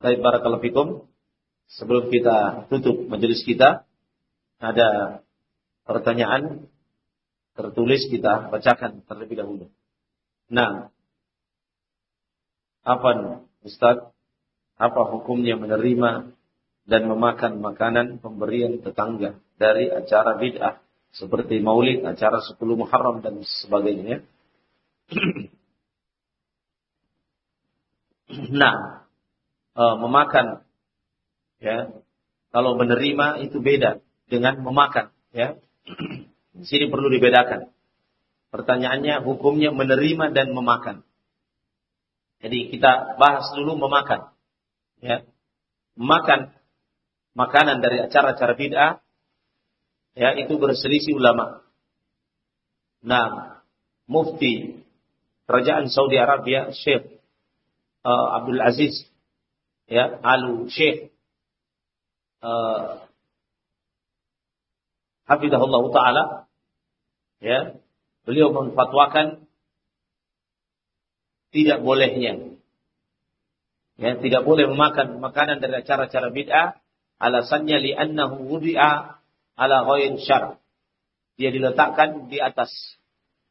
Baik barakallahu fikum. Sebelum kita tutup majelis kita, ada pertanyaan tertulis kita bacakan terlebih dahulu. Nah, apa Ustaz? Apa hukumnya menerima dan memakan makanan pemberian tetangga dari acara bid'ah seperti maulid, acara 10 Muharram dan sebagainya? nah, e, memakan ya. Kalau menerima itu beda dengan memakan ya. Di sini perlu dibedakan. Pertanyaannya hukumnya menerima dan memakan. Jadi kita bahas dulu memakan ya. Memakan makanan dari acara-acara bid'ah ya itu berselisih ulama. Nah mufti kerajaan Saudi Arabia Syekh uh, Abdul Aziz ya Alu Syekh. Uh, Hafidahullah Ta'ala. Ya beliau memfatwakan tidak bolehnya. Ya tidak boleh memakan makanan dari acara-acara bid'ah alasannya li'annahu wudi'a ala ghair syar. Dia diletakkan di atas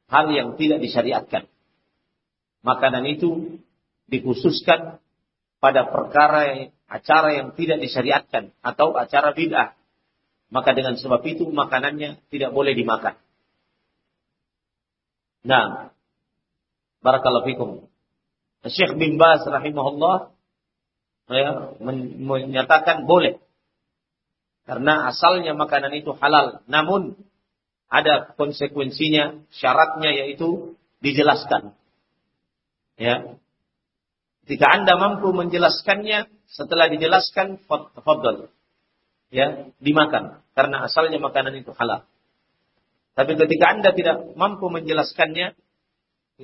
hal yang tidak disyariatkan. Makanan itu dikhususkan pada perkara acara yang tidak disyariatkan atau acara bid'ah. Maka dengan sebab itu makanannya tidak boleh dimakan. Nah, barakallahu fikum. Syekh bin Baz rahimahullah ya, menyatakan boleh. Karena asalnya makanan itu halal. Namun ada konsekuensinya, syaratnya yaitu dijelaskan. Ya, jika Anda mampu menjelaskannya, setelah dijelaskan, fadl. Ya, dimakan. Karena asalnya makanan itu halal. Tapi ketika Anda tidak mampu menjelaskannya,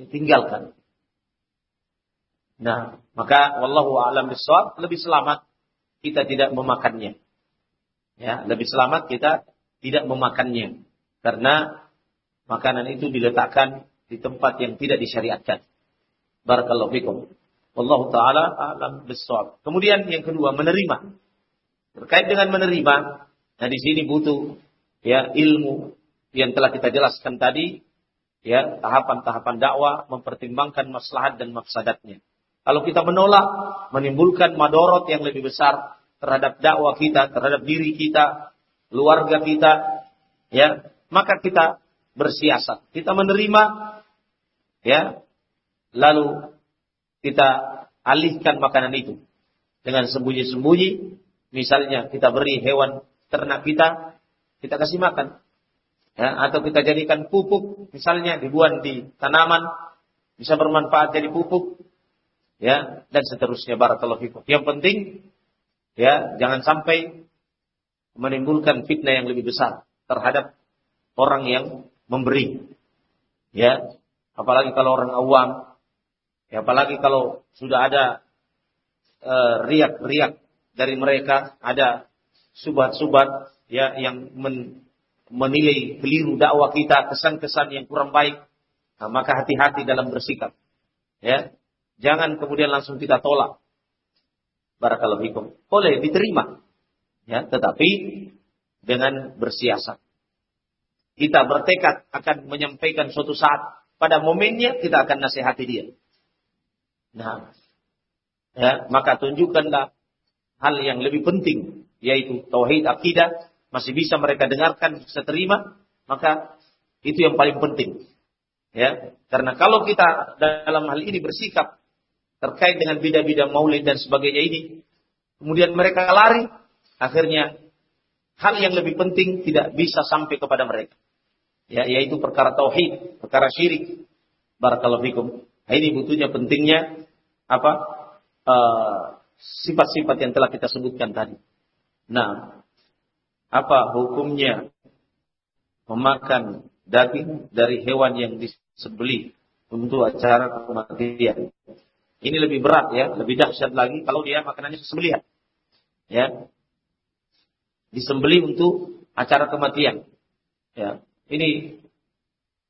tinggalkan. Nah, maka wallahu a'lam bishawab lebih selamat kita tidak memakannya. Ya, lebih selamat kita tidak memakannya karena makanan itu diletakkan di tempat yang tidak disyariatkan. Barakallahu fikum. Allah taala alam besar. Kemudian yang kedua menerima. Terkait dengan menerima, nah di sini butuh ya ilmu yang telah kita jelaskan tadi, ya tahapan-tahapan dakwah mempertimbangkan maslahat dan mafsadatnya. Kalau kita menolak, menimbulkan madorot yang lebih besar terhadap dakwah kita, terhadap diri kita, keluarga kita, ya maka kita bersiasat. Kita menerima, ya lalu kita alihkan makanan itu dengan sembunyi-sembunyi. Misalnya kita beri hewan ternak kita, kita kasih makan. Ya, atau kita jadikan pupuk, misalnya dibuat di tanaman, bisa bermanfaat jadi pupuk, ya, dan seterusnya barakallahu fikum. Yang penting, ya, jangan sampai menimbulkan fitnah yang lebih besar terhadap orang yang memberi. Ya, apalagi kalau orang awam Ya, apalagi kalau sudah ada eh, riak-riak uh, dari mereka, ada subat-subat ya yang men, menilai keliru dakwah kita, kesan-kesan yang kurang baik, nah, maka hati-hati dalam bersikap. Ya, jangan kemudian langsung kita tolak. Barakallahu fikum. Boleh diterima. Ya, tetapi dengan bersiasat. Kita bertekad akan menyampaikan suatu saat pada momennya kita akan nasihati dia. Nah, ya, maka tunjukkanlah hal yang lebih penting yaitu tauhid akidah masih bisa mereka dengarkan bisa terima maka itu yang paling penting. Ya karena kalau kita dalam hal ini bersikap terkait dengan bida-bida maulid dan sebagainya ini kemudian mereka lari akhirnya hal yang lebih penting tidak bisa sampai kepada mereka. Ya yaitu perkara tauhid perkara syirik. Barakallahu fikum. Ini butuhnya pentingnya apa eh, sifat-sifat uh, yang telah kita sebutkan tadi. Nah, apa hukumnya memakan daging dari hewan yang disembelih untuk acara kematian? Ini lebih berat ya, lebih dahsyat lagi kalau dia makanannya sembelihan. Ya. Disembelih untuk acara kematian. Ya. Ini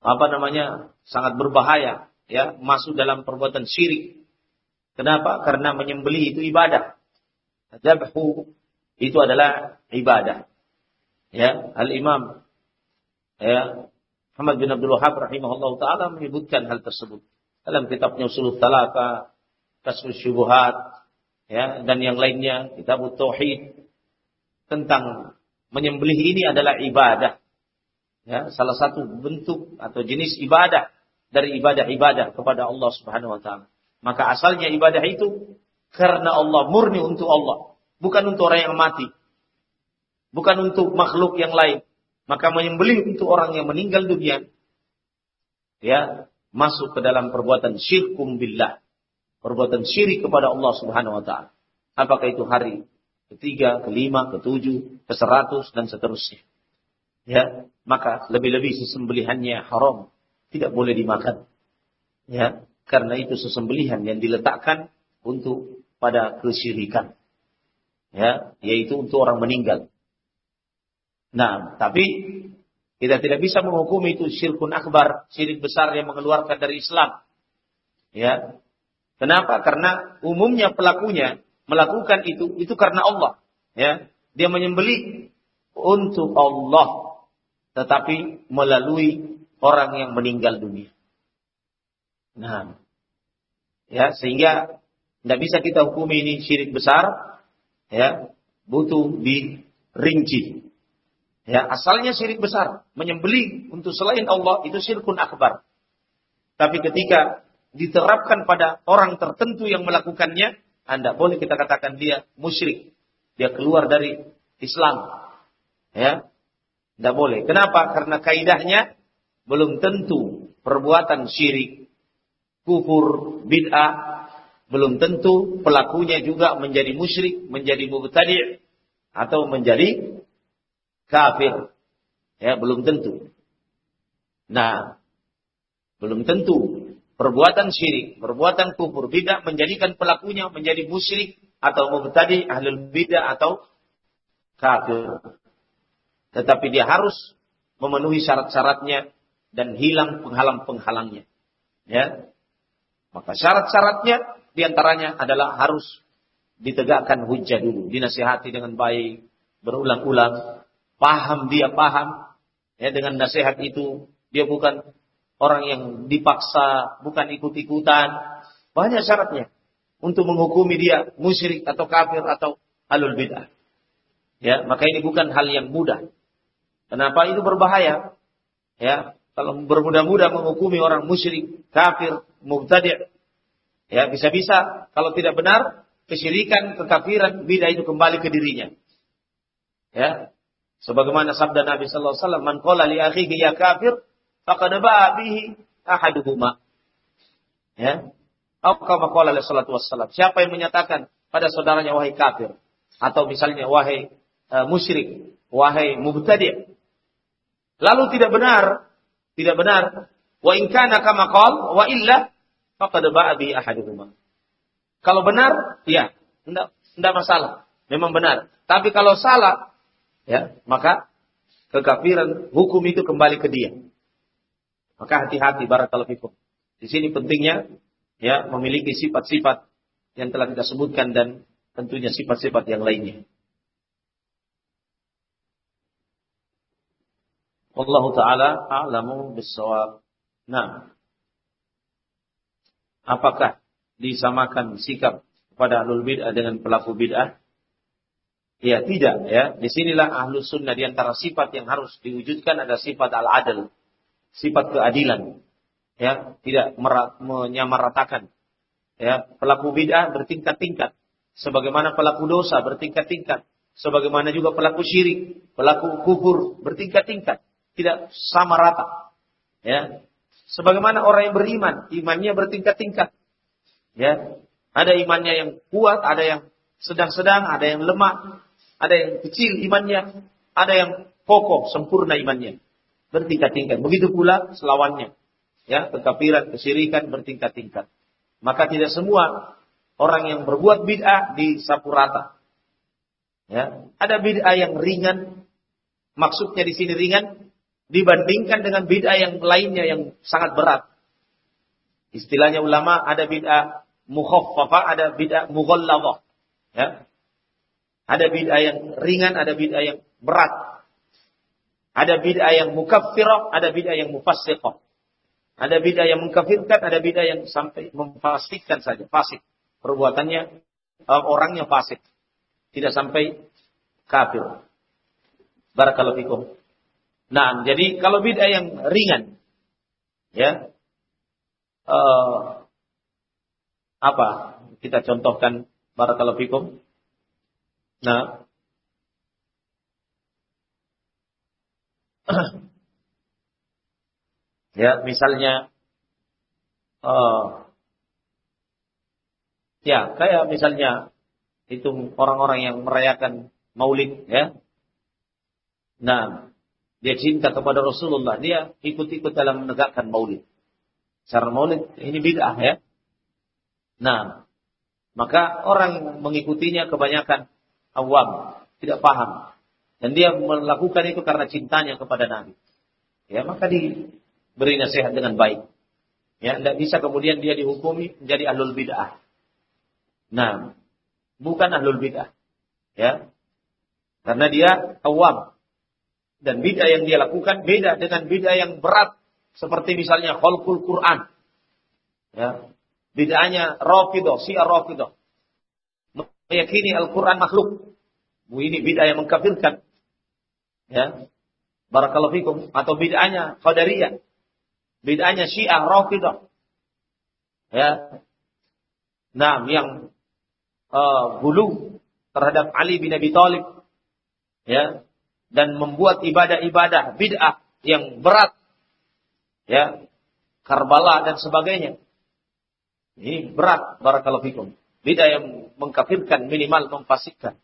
apa namanya? sangat berbahaya ya, masuk dalam perbuatan syirik Kenapa? Karena menyembeli itu ibadah. Zabhu itu adalah ibadah. Ya, Al-Imam ya, Muhammad bin Abdul Wahab rahimahullah taala menyebutkan hal tersebut dalam kitabnya Usul Talaka, Kasfus Syubuhat, ya, dan yang lainnya, kitab Tauhid tentang menyembelih ini adalah ibadah. Ya, salah satu bentuk atau jenis ibadah dari ibadah-ibadah kepada Allah Subhanahu wa taala. Maka asalnya ibadah itu karena Allah, murni untuk Allah, bukan untuk orang yang mati. Bukan untuk makhluk yang lain. Maka menyembelih untuk orang yang meninggal dunia ya, masuk ke dalam perbuatan syirkum billah. Perbuatan syirik kepada Allah Subhanahu wa taala. Apakah itu hari ketiga, kelima, ketujuh, ke seratus dan seterusnya. Ya, maka lebih-lebih sesembelihannya haram, tidak boleh dimakan. Ya, karena itu sesembelihan yang diletakkan untuk pada kesyirikan. Ya, yaitu untuk orang meninggal. Nah, tapi kita tidak bisa menghukumi itu syirkun akbar, syirik besar yang mengeluarkan dari Islam. Ya. Kenapa? Karena umumnya pelakunya melakukan itu itu karena Allah. Ya. Dia menyembelih untuk Allah tetapi melalui orang yang meninggal dunia. Nah, ya sehingga tidak bisa kita hukumi ini syirik besar, ya butuh dirinci. Ya asalnya syirik besar, menyembelih untuk selain Allah itu syirkun akbar. Tapi ketika diterapkan pada orang tertentu yang melakukannya, anda boleh kita katakan dia musyrik, dia keluar dari Islam. Ya, tidak boleh. Kenapa? Karena kaidahnya belum tentu perbuatan syirik kufur, bid'ah, belum tentu pelakunya juga menjadi musyrik, menjadi mubtadi' atau menjadi kafir. Ya, belum tentu. Nah, belum tentu perbuatan syirik, perbuatan kufur, bid'ah menjadikan pelakunya menjadi musyrik atau mubtadi' ahlul bid'ah atau kafir. Tetapi dia harus memenuhi syarat-syaratnya dan hilang penghalang-penghalangnya. Ya, maka syarat-syaratnya di antaranya adalah harus ditegakkan hujah dulu, dinasihati dengan baik, berulang-ulang, paham dia paham, ya dengan nasihat itu dia bukan orang yang dipaksa, bukan ikut-ikutan, banyak syaratnya untuk menghukumi dia musyrik atau kafir atau alul bid'ah. Ya, maka ini bukan hal yang mudah. Kenapa itu berbahaya? Ya, kalau bermudah-mudah menghukumi orang musyrik, kafir, mubtadi' ya bisa-bisa kalau tidak benar kesyirikan, kekafiran, bidah itu kembali ke dirinya. Ya. Sebagaimana sabda Nabi sallallahu alaihi wasallam, "Man qala li akhihi ya kafir, faqad ba'a bihi ahaduhuma." Ya. Atau kama qala alaihi salatu wassalam. Siapa yang menyatakan pada saudaranya wahai kafir atau misalnya wahai uh, musyrik, wahai mubtadi'. Lalu tidak benar, tidak benar, wa in kana kama qala wa illa maka ba'di ahaduhuma. Kalau benar, ya, tidak masalah. Memang benar. Tapi kalau salah, ya, maka kekafiran hukum itu kembali ke dia. Maka hati-hati barakallahu fikum. Di sini pentingnya ya memiliki sifat-sifat yang telah kita sebutkan dan tentunya sifat-sifat yang lainnya. Allah taala a'lamu bis-shawab. Nah, Apakah disamakan sikap kepada ahlul bid'ah dengan pelaku bid'ah? Ya tidak ya. Di sinilah ahlu sunnah di antara sifat yang harus diwujudkan ada sifat al-adil. Sifat keadilan. Ya, tidak menyamaratakan. Ya, pelaku bid'ah bertingkat-tingkat. Sebagaimana pelaku dosa bertingkat-tingkat. Sebagaimana juga pelaku syirik, pelaku kufur bertingkat-tingkat. Tidak sama rata. Ya, Sebagaimana orang yang beriman, imannya bertingkat-tingkat. Ya, ada imannya yang kuat, ada yang sedang-sedang, ada yang lemah, ada yang kecil imannya, ada yang kokoh, sempurna imannya. Bertingkat-tingkat. Begitu pula selawannya. Ya, kekafiran, kesyirikan bertingkat-tingkat. Maka tidak semua orang yang berbuat bid'ah disapu rata. Ya, ada bid'ah yang ringan. Maksudnya di sini ringan dibandingkan dengan bid'ah yang lainnya yang sangat berat. Istilahnya ulama ada bid'ah mukhaffafah, ada bid'ah mughalladzah. Ya. Ada bid'ah yang ringan, ada bid'ah yang berat. Ada bid'ah yang mukaffirah, ada bid'ah yang mufassiqah. Ada bid'ah yang mengkafirkan, ada bid'ah yang sampai memfasikkan saja, fasik. Perbuatannya eh, orangnya fasik. Tidak sampai kafir. Barakallahu fikum. Nah, jadi kalau bid'ah yang ringan, ya, uh, apa? Kita contohkan barakallahu fikum. Nah, ya misalnya uh, ya kayak misalnya itu orang-orang yang merayakan maulid ya nah dia cinta kepada Rasulullah dia ikut-ikut dalam menegakkan maulid cara maulid ini bid'ah ya nah maka orang mengikutinya kebanyakan awam tidak paham dan dia melakukan itu karena cintanya kepada Nabi ya maka di beri nasihat dengan baik. Ya, tidak bisa kemudian dia dihukumi menjadi ahlul bid'ah. Nah, bukan ahlul bid'ah. Ya. Karena dia awam. Dan bid'ah yang dia lakukan beda dengan bid'ah yang berat. Seperti misalnya khalqul Quran. Ya. Bid'ahnya Rafidah, Syiah Rafidah. Meyakini Al-Quran makhluk. Ini bid'ah yang mengkafirkan. Ya. Barakallahu. Atau bid'ahnya Qadariyah. Bid'ahnya Syiah Rafidah. Ya. Nah, yang uh, bulu terhadap Ali bin Abi Thalib. Ya. Dan membuat ibadah-ibadah bid'ah yang berat. Ya. Karbala dan sebagainya. Ini berat barakallahu fikum. Bid'ah yang mengkafirkan minimal memfasikkan.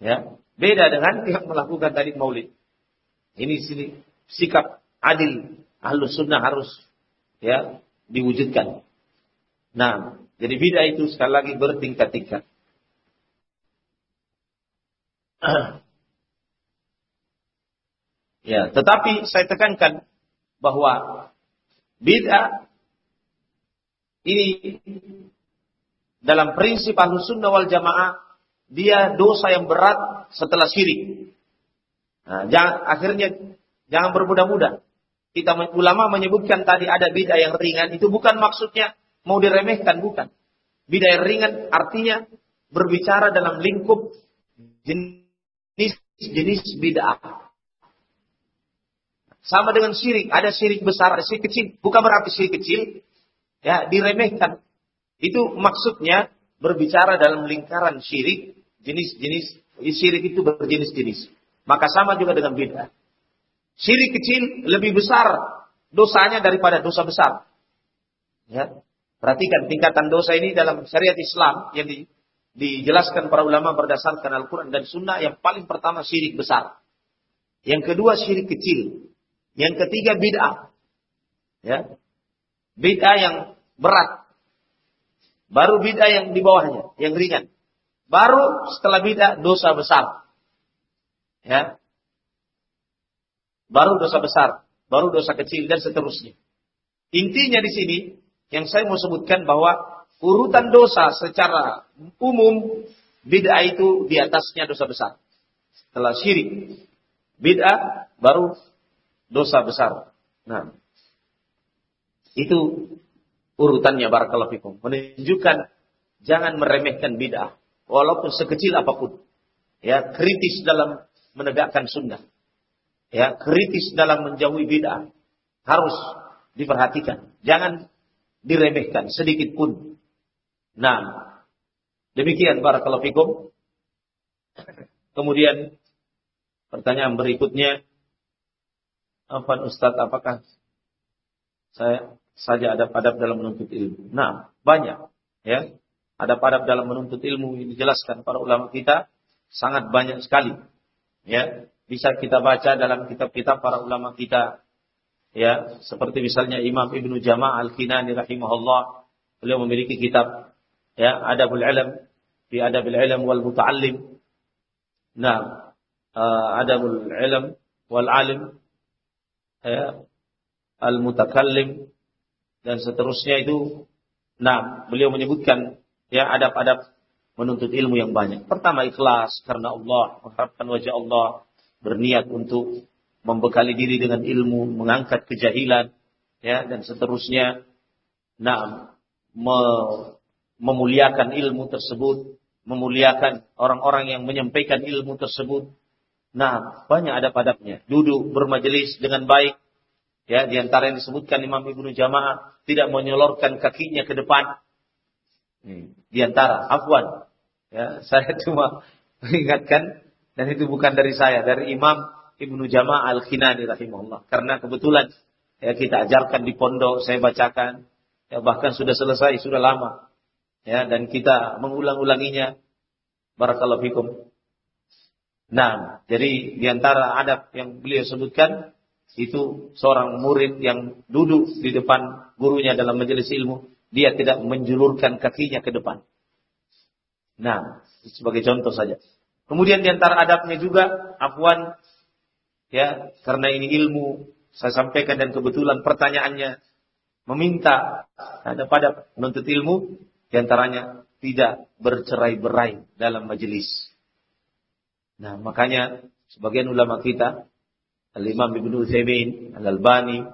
Ya. Beda dengan yang melakukan tadi maulid. Ini sini sikap adil Ahlus sunnah harus ya diwujudkan. Nah, jadi bid'ah itu sekali lagi bertingkat-tingkat. ya, tetapi saya tekankan bahwa bid'ah ini dalam prinsip ahlus sunnah wal jamaah dia dosa yang berat setelah syirik. Nah, jangan, akhirnya jangan bermudah-mudah kita ulama menyebutkan tadi ada bid'ah yang ringan itu bukan maksudnya mau diremehkan bukan. Bid'ah yang ringan artinya berbicara dalam lingkup jenis jenis bid'ah. Sama dengan syirik, ada syirik besar, ada syirik kecil. Bukan berarti syirik kecil ya diremehkan. Itu maksudnya berbicara dalam lingkaran syirik, jenis-jenis syirik itu berjenis-jenis. Maka sama juga dengan bid'ah. Syirik kecil lebih besar dosanya daripada dosa besar. Ya. Perhatikan tingkatan dosa ini dalam syariat Islam yang di, dijelaskan para ulama berdasarkan Al-Quran dan Sunnah. Yang paling pertama syirik besar. Yang kedua syirik kecil. Yang ketiga bid'ah. Ya. Bid'ah yang berat. Baru bid'ah yang di bawahnya, yang ringan. Baru setelah bid'ah dosa besar. Ya baru dosa besar, baru dosa kecil dan seterusnya. Intinya di sini yang saya mau sebutkan bahwa urutan dosa secara umum bid'ah itu di atasnya dosa besar. Setelah syirik, bid'ah baru dosa besar. Nah, itu urutannya barakallahu fikum. Menunjukkan jangan meremehkan bid'ah walaupun sekecil apa pun. Ya, kritis dalam menegakkan sunnah ya kritis dalam menjauhi bid'ah harus diperhatikan. Jangan diremehkan sedikit pun. Nah, demikian barakallahu fikum. Kemudian pertanyaan berikutnya apa Ustaz apakah saya saja ada padab dalam menuntut ilmu? Nah, banyak ya. Ada padab dalam menuntut ilmu ini dijelaskan para ulama kita sangat banyak sekali. Ya, bisa kita baca dalam kitab-kitab para ulama kita ya seperti misalnya Imam Ibnu Jama' Al-Kinani rahimahullah beliau memiliki kitab ya Adabul Ilm fi Adabul Ilm wal Muta'allim nah uh, Adabul Ilm wal Alim ya Al Mutakallim dan seterusnya itu nah beliau menyebutkan ya adab-adab menuntut ilmu yang banyak. Pertama ikhlas karena Allah, mengharapkan wajah Allah, berniat untuk membekali diri dengan ilmu, mengangkat kejahilan, ya dan seterusnya. Nah, me memuliakan ilmu tersebut, memuliakan orang-orang yang menyampaikan ilmu tersebut. Nah, banyak ada padanya. Duduk bermajelis dengan baik. Ya, di antara yang disebutkan Imam Ibnu Jamaah tidak menyolorkan kakinya ke depan. Di antara, afwan. Ya, saya cuma mengingatkan dan itu bukan dari saya, dari Imam Ibnu Jamaah Al-Khinani rahimahullah. Karena kebetulan ya kita ajarkan di pondok, saya bacakan, ya bahkan sudah selesai, sudah lama. Ya, dan kita mengulang-ulanginya. Barakallahu fikum. Nah, jadi di antara adab yang beliau sebutkan itu seorang murid yang duduk di depan gurunya dalam majelis ilmu, dia tidak menjulurkan kakinya ke depan. Nah, sebagai contoh saja. Kemudian di antara adabnya juga afwan ya, karena ini ilmu saya sampaikan dan kebetulan pertanyaannya meminta ada pada menuntut ilmu di antaranya tidak bercerai-berai dalam majelis. Nah, makanya sebagian ulama kita Al-Imam Ibnu Utsaimin, Al-Albani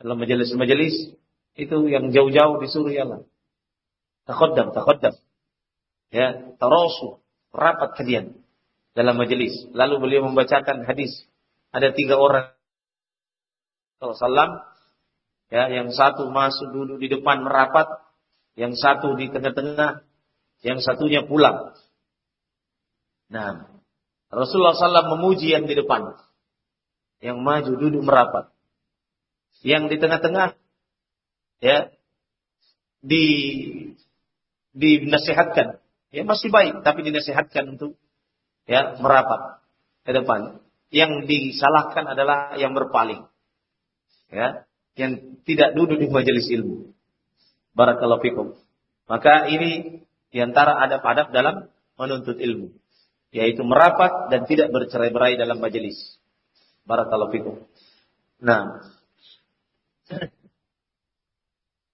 dalam majelis-majelis itu yang jauh-jauh disuruh ya Allah. Takhaddam, takhaddam. Ya, tarasu, rapat kalian dalam majelis. Lalu beliau membacakan hadis. Ada tiga orang. Salam. Ya, yang satu masuk dulu di depan merapat. Yang satu di tengah-tengah. Yang satunya pulang. Nah, Rasulullah SAW memuji yang di depan. Yang maju duduk merapat. Yang di tengah-tengah. Ya. Di dinasihatkan. Ya masih baik, tapi dinasihatkan untuk ya merapat ke depan. Yang disalahkan adalah yang berpaling. Ya, yang tidak duduk di majelis ilmu. Barakallahu fikum. Maka ini di antara adab-adab dalam menuntut ilmu. Yaitu merapat dan tidak bercerai-berai dalam majelis. Barakallahu fikum. Nah.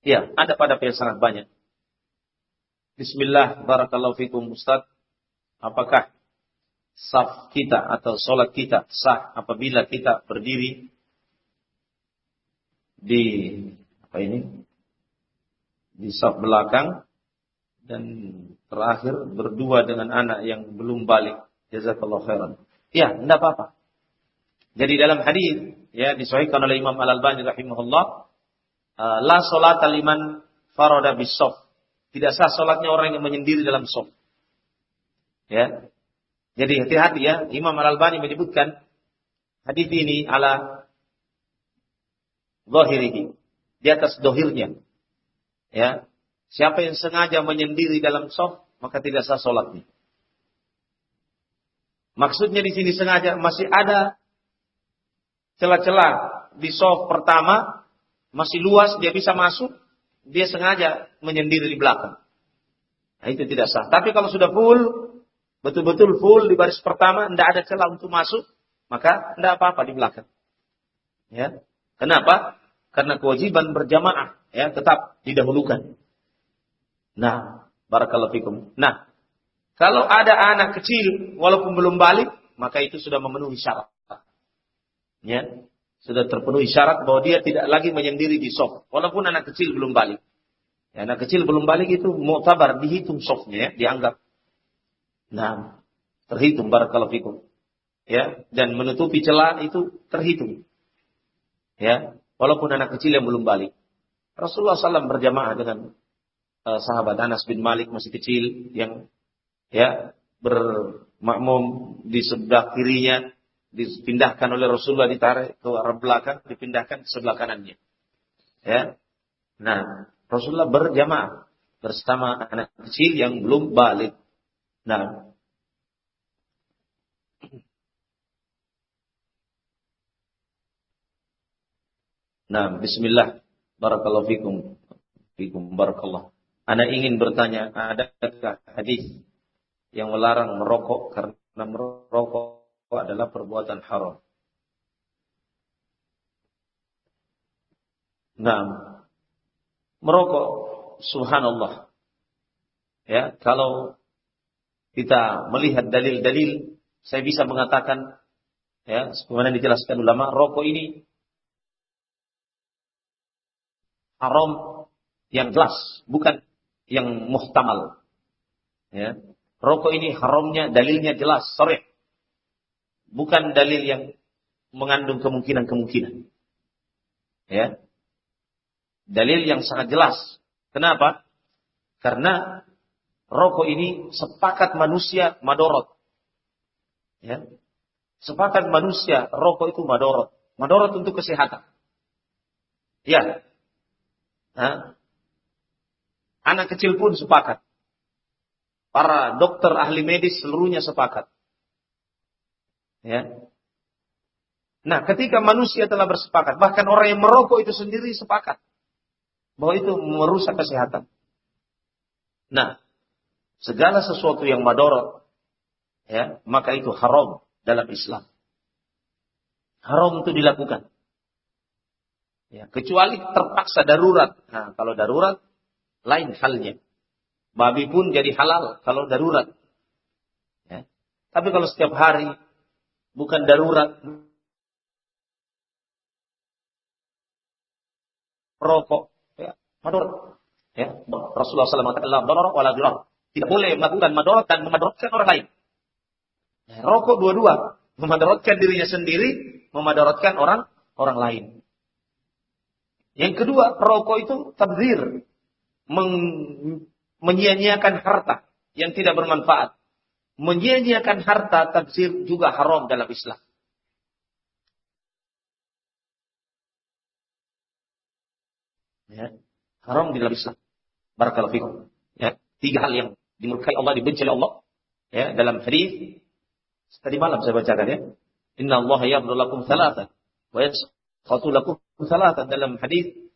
Ya, ada pada yang sangat banyak. Bismillah, barakallahu fikum Ustaz. Apakah saf kita atau sholat kita sah apabila kita berdiri di apa ini di saf belakang dan terakhir berdua dengan anak yang belum balik. Jazakallahu khairan. Ya tidak apa-apa. Jadi dalam hadis ya disahihkan oleh Imam Al Albani rahimahullah uh, la salat liman farada bis tidak sah sholatnya orang yang menyendiri dalam saf. Ya. Jadi hati-hati ya, Imam Al-Albani menyebutkan hadis ini ala zahirihi, di atas dohirnya. Ya, siapa yang sengaja menyendiri dalam soft, maka tidak sah sholatnya. Maksudnya di sini sengaja masih ada celah-celah di soft pertama masih luas dia bisa masuk, dia sengaja menyendiri di belakang. Nah, itu tidak sah. Tapi kalau sudah full betul-betul full di baris pertama, tidak ada celah untuk masuk, maka tidak apa-apa di belakang. Ya. Kenapa? Karena kewajiban berjamaah ya tetap didahulukan. Nah, barakallahu fikum. Nah, kalau ada anak kecil walaupun belum balik, maka itu sudah memenuhi syarat. Ya, sudah terpenuhi syarat bahwa dia tidak lagi menyendiri di soft, walaupun anak kecil belum balik. Ya, anak kecil belum balik itu mutabar dihitung softnya ya, dianggap Nah, terhitung barakallahu fikum. Ya, dan menutupi celah itu terhitung. Ya, walaupun anak kecil yang belum balik. Rasulullah SAW berjamaah dengan uh, sahabat Anas bin Malik masih kecil yang ya bermakmum di sebelah kirinya dipindahkan oleh Rasulullah ditarik ke arah belakang dipindahkan ke sebelah kanannya. Ya. Nah, Rasulullah berjamaah bersama anak kecil yang belum balik. Nah. Nah, bismillah. Barakallahu fikum. Fikum barakallah. Anda ingin bertanya, adakah hadis yang melarang merokok karena merokok adalah perbuatan haram? Nah, merokok subhanallah. Ya, kalau kita melihat dalil-dalil, saya bisa mengatakan, ya, sebagaimana dijelaskan ulama, rokok ini haram yang jelas, bukan yang muhtamal. Ya. Rokok ini haramnya dalilnya jelas, sore. Bukan dalil yang mengandung kemungkinan-kemungkinan. Ya. Dalil yang sangat jelas. Kenapa? Karena rokok ini sepakat manusia madorot. Ya. Sepakat manusia rokok itu madorot. Madorot untuk kesehatan. Ya. Nah, Anak kecil pun sepakat. Para dokter ahli medis seluruhnya sepakat. Ya. Nah, ketika manusia telah bersepakat, bahkan orang yang merokok itu sendiri sepakat bahwa itu merusak kesehatan. Nah, segala sesuatu yang madorot, ya, maka itu haram dalam Islam. Haram itu dilakukan. Ya, kecuali terpaksa darurat. Nah, kalau darurat lain halnya. Babi pun jadi halal kalau darurat. Ya. Tapi kalau setiap hari bukan darurat, rokok, ya, mador. Ya, Rasulullah SAW mengatakan, "Darara wala dirar." Tidak boleh melakukan madorot dan memadorotkan orang lain. Ya, rokok dua-dua, memadorotkan dirinya sendiri, memadorotkan orang orang lain. Yang kedua, rokok itu tabzir, menyia-nyiakan harta yang tidak bermanfaat. Menyia-nyiakan harta tafsir juga haram dalam Islam. Ya, haram dalam Islam. Barakallahu fikum. Ya, tiga hal yang dimurkai Allah, dibenci oleh Allah. Ya, dalam hadis tadi malam saya bacakan ya. Inna Allah yabdu lakum salatan wa yasqatu lakum salatan dalam hadis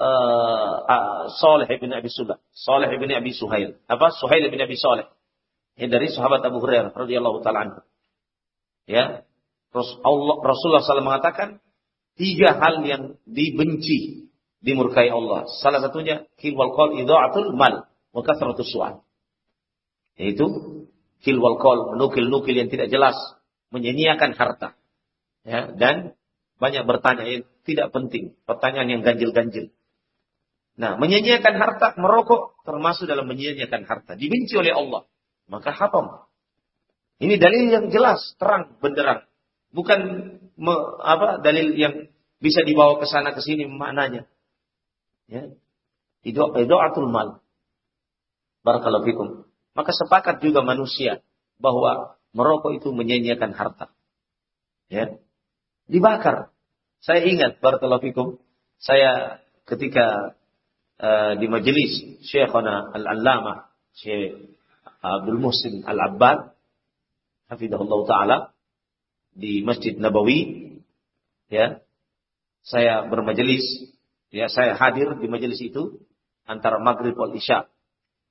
uh, Saleh bin Abi Sulah, Saleh bin Abi Suhail. Apa? Suhail bin Abi Saleh. Ini dari sahabat Abu Hurairah radhiyallahu taala anhu. Ya. Allah, Rasulullah SAW mengatakan tiga hal yang dibenci dimurkai Allah. Salah satunya kilwal qol idha'atul mal wa kathratus su'al. Yaitu kilwal qol menukil-nukil yang tidak jelas, menyanyiakan harta. Ya, dan banyak bertanya yang tidak penting, pertanyaan yang ganjil-ganjil. Nah, menyanyiakan harta, merokok termasuk dalam menyanyiakan harta. Dibenci oleh Allah. Maka haram. Ini dalil yang jelas, terang, benderang. Bukan me, apa dalil yang bisa dibawa ke sana ke sini maknanya. Ya. Itu atul mal. Barakallahu fikum. Maka sepakat juga manusia bahwa merokok itu menyanyiakan harta. Ya. Dibakar. Saya ingat barakallahu fikum, saya ketika Eh, di majelis Syekhana Al-Allamah Syekh Abdul Muhsin Al-Abbad hafizahullah taala di Masjid Nabawi ya. Saya bermajelis ya saya hadir di majelis itu antara maghrib wal isya.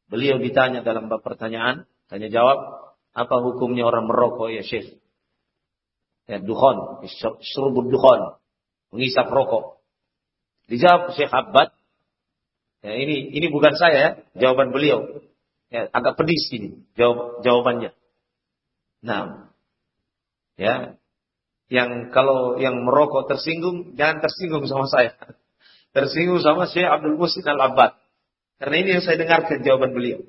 Beliau ditanya dalam bab pertanyaan tanya jawab apa hukumnya orang merokok ya Syekh? Ya dukhon syurbud dukhon mengisap rokok. Dijawab Syekh Abbad Ya, ini ini bukan saya, ya, jawaban beliau. Ya, agak pedis ini jawab jawabannya. Nah, ya, yang kalau yang merokok tersinggung, jangan tersinggung sama saya. Tersinggung sama Syekh Abdul Musin Al-Abbad. Karena ini yang saya dengarkan jawaban beliau.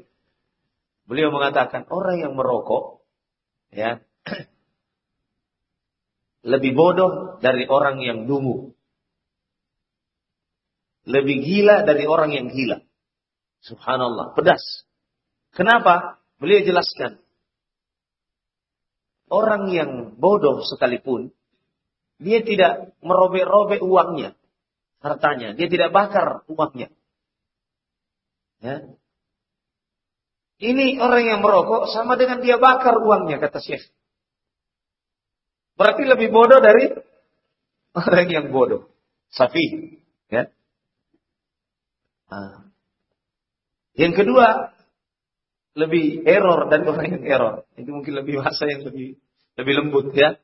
Beliau mengatakan orang yang merokok, ya, lebih bodoh dari orang yang dungu lebih gila dari orang yang gila. Subhanallah, pedas. Kenapa? Beliau jelaskan. Orang yang bodoh sekalipun, dia tidak merobek-robek uangnya, hartanya. Dia tidak bakar uangnya. Ya. Ini orang yang merokok sama dengan dia bakar uangnya, kata Syekh. Berarti lebih bodoh dari orang yang bodoh. Safi. Ya. Nah. Yang kedua, lebih error dan orang yang error. Itu mungkin lebih bahasa yang lebih lebih lembut ya.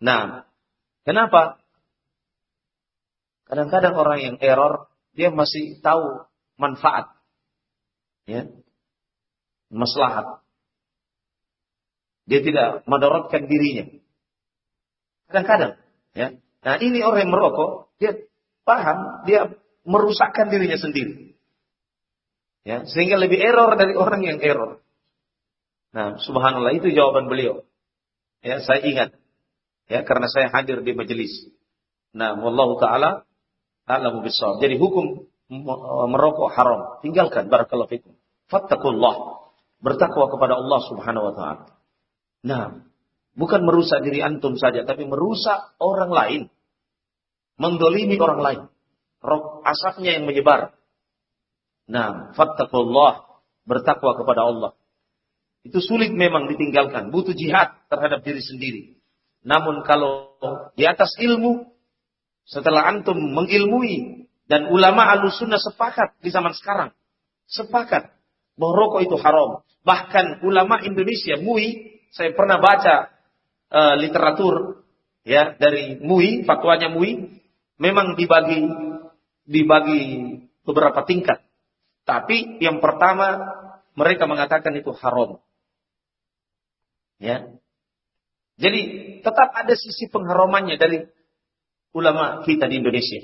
Nah, kenapa? Kadang-kadang orang yang error dia masih tahu manfaat, ya, maslahat. Dia tidak madaratkan dirinya. Kadang-kadang, ya. Nah, ini orang yang merokok, dia paham, dia merusakkan dirinya sendiri. Ya, sehingga lebih error dari orang yang error. Nah, subhanallah itu jawaban beliau. Ya, saya ingat. Ya, karena saya hadir di majelis. Nah, wallahu taala a'lamu bissawab. Jadi hukum merokok haram. Tinggalkan barakallahu fikum. Fattakullah. Bertakwa kepada Allah Subhanahu wa taala. Nah, bukan merusak diri antum saja, tapi merusak orang lain. Mendolimi orang lain. Rok asapnya yang menyebar. Nah, fattakullah. Bertakwa kepada Allah. Itu sulit memang ditinggalkan. Butuh jihad terhadap diri sendiri. Namun kalau di atas ilmu, setelah antum mengilmui dan ulama alusunnah sepakat di zaman sekarang, sepakat bahwa rokok itu haram. Bahkan ulama Indonesia, MUI, saya pernah baca uh, literatur ya dari MUI, fatwanya MUI, memang dibagi dibagi beberapa tingkat. Tapi yang pertama mereka mengatakan itu haram. Ya. Jadi tetap ada sisi pengharamannya dari ulama kita di Indonesia.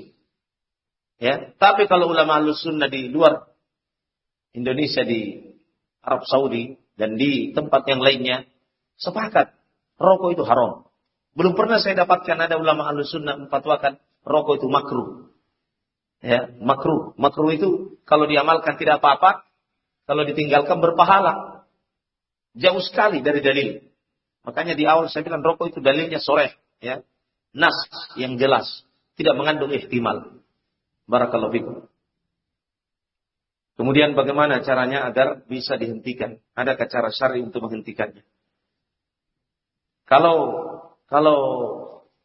Ya, tapi kalau ulama sunnah di luar Indonesia di Arab Saudi dan di tempat yang lainnya sepakat rokok itu haram. Belum pernah saya dapatkan ada ulama sunnah memfatwakan rokok itu makruh. Ya, makruh. Makruh itu kalau diamalkan tidak apa-apa, kalau ditinggalkan berpahala. Jauh sekali dari dalil. Makanya di awal saya bilang rokok itu dalilnya sore, ya. Nas yang jelas, tidak mengandung ihtimal. Barakallahu fikum. Kemudian bagaimana caranya agar bisa dihentikan? Adakah cara syar'i untuk menghentikannya? Kalau kalau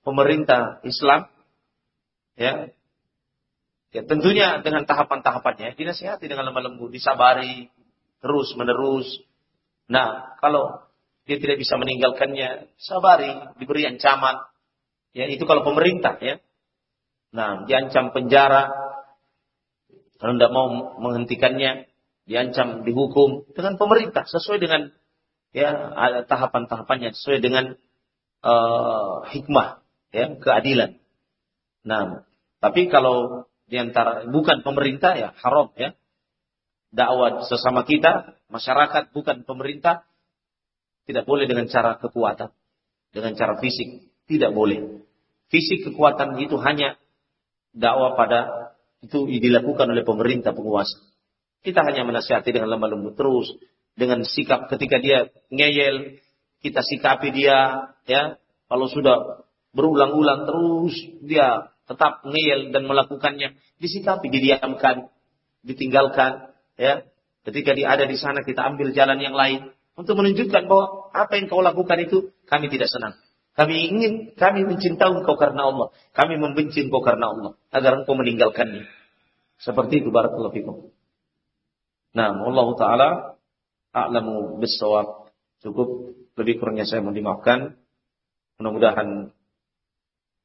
pemerintah Islam ya ya tentunya dengan tahapan-tahapannya dinasihati dengan lemah lembut, disabari terus menerus. Nah, kalau dia tidak bisa meninggalkannya, sabari, diberi ancaman. Ya, itu kalau pemerintah ya. Nah, diancam penjara, kalau tidak mau menghentikannya, diancam, dihukum dengan pemerintah sesuai dengan ya tahapan-tahapannya sesuai dengan uh, hikmah, ya keadilan. Nah, tapi kalau di antara bukan pemerintah ya haram ya dakwah sesama kita masyarakat bukan pemerintah tidak boleh dengan cara kekuatan dengan cara fisik tidak boleh fisik kekuatan itu hanya dakwah pada itu dilakukan oleh pemerintah penguasa. Kita hanya menasihati dengan lemah lembut terus, dengan sikap ketika dia ngeyel, kita sikapi dia, ya. Kalau sudah berulang-ulang terus dia tetap ngeyel dan melakukannya, disikapi, didiamkan, ditinggalkan, ya. Ketika dia ada di sana kita ambil jalan yang lain untuk menunjukkan bahwa apa yang kau lakukan itu kami tidak senang. Kami ingin, kami mencintai engkau karena Allah. Kami membenci engkau karena Allah. Agar engkau meninggalkannya. Seperti itu barakallahu fikum. Nah, Allah Ta'ala a'lamu bisawab. Cukup lebih kurangnya saya mohon dimaafkan. Mudah-mudahan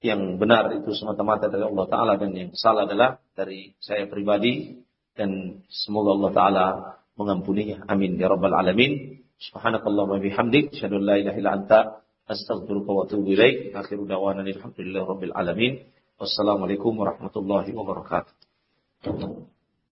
yang benar itu semata-mata dari Allah Ta'ala dan yang salah adalah dari saya pribadi dan semoga Allah Ta'ala mengampuninya. Amin. Ya Rabbal Alamin. Subhanakallah wa bihamdik. Asyadu la ilaha illa anta. Astaghfiruka wa atubu ilaik. Akhiru da'wana alhamdulillah rabbil alamin. Wassalamualaikum warahmatullahi wabarakatuh.